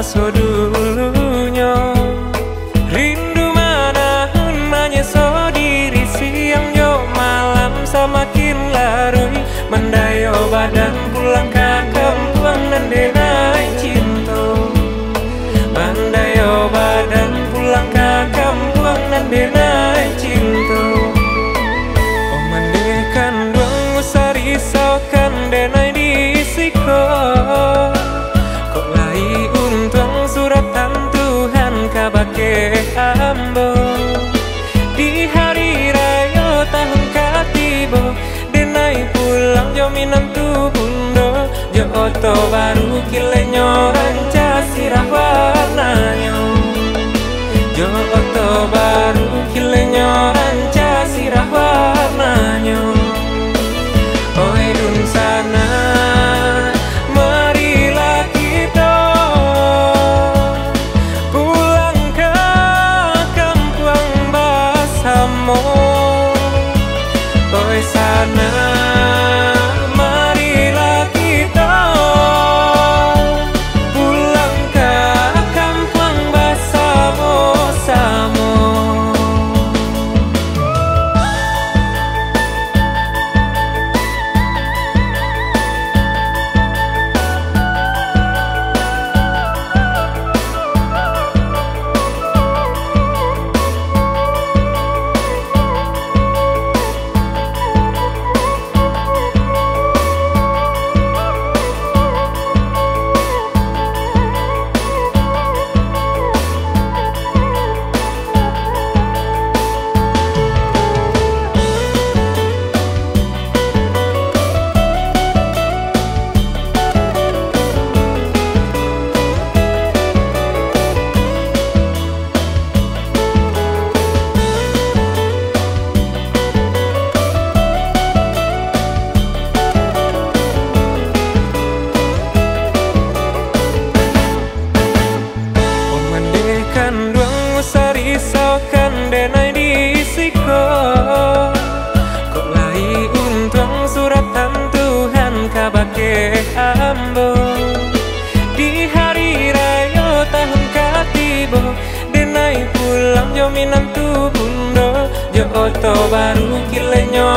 masa dulunya Rindu mana menyeso diri siang jo malam semakin larut Mendayo badan pulang ke kampung dan denai cinta. Mendayo badan pulang ke kampung dan denai to baru kilenyo ranca sirah warnanya. Jo to baru kilenyo pulang jo minantu bundo yo oto baru kilenyo